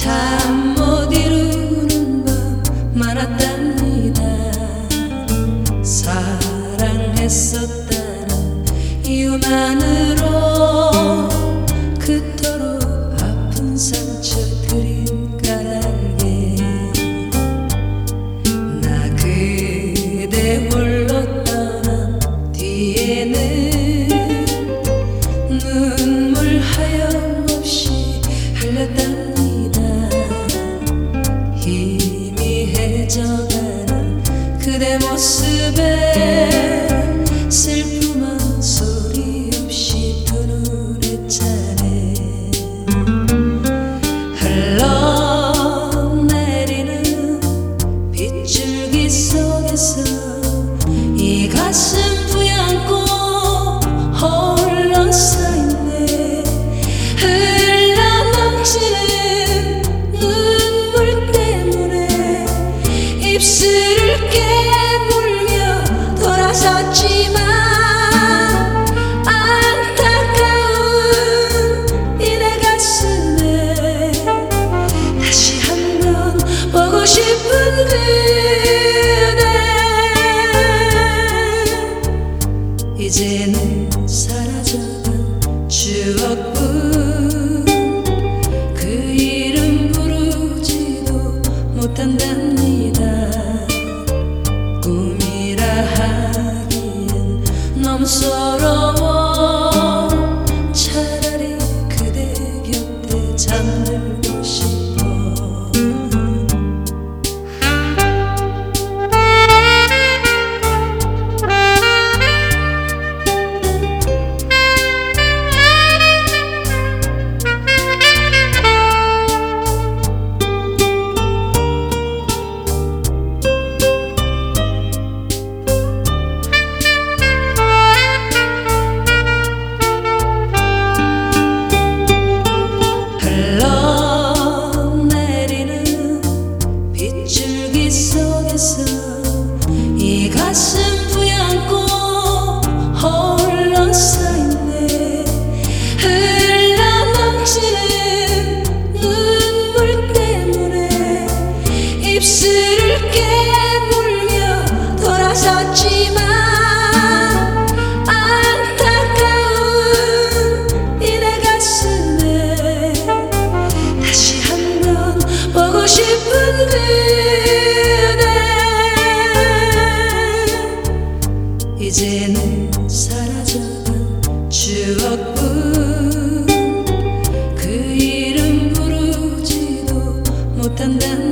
잠 못 이루는 밤 많았답니다. 사랑했었다는 이유만으로 그토록 아픈 상처들이 희미해져가는 그대 모습에 이제는 사라져간 추억뿐. 그 이름 부르지도 못한답니다. 꿈이라 하기엔 서러워 이 가슴 부양고 홀로 서있네. 흘러넘치는 눈물 때문에 입술을 깨물며 돌아섰지만 그 이름 부르지도 못한단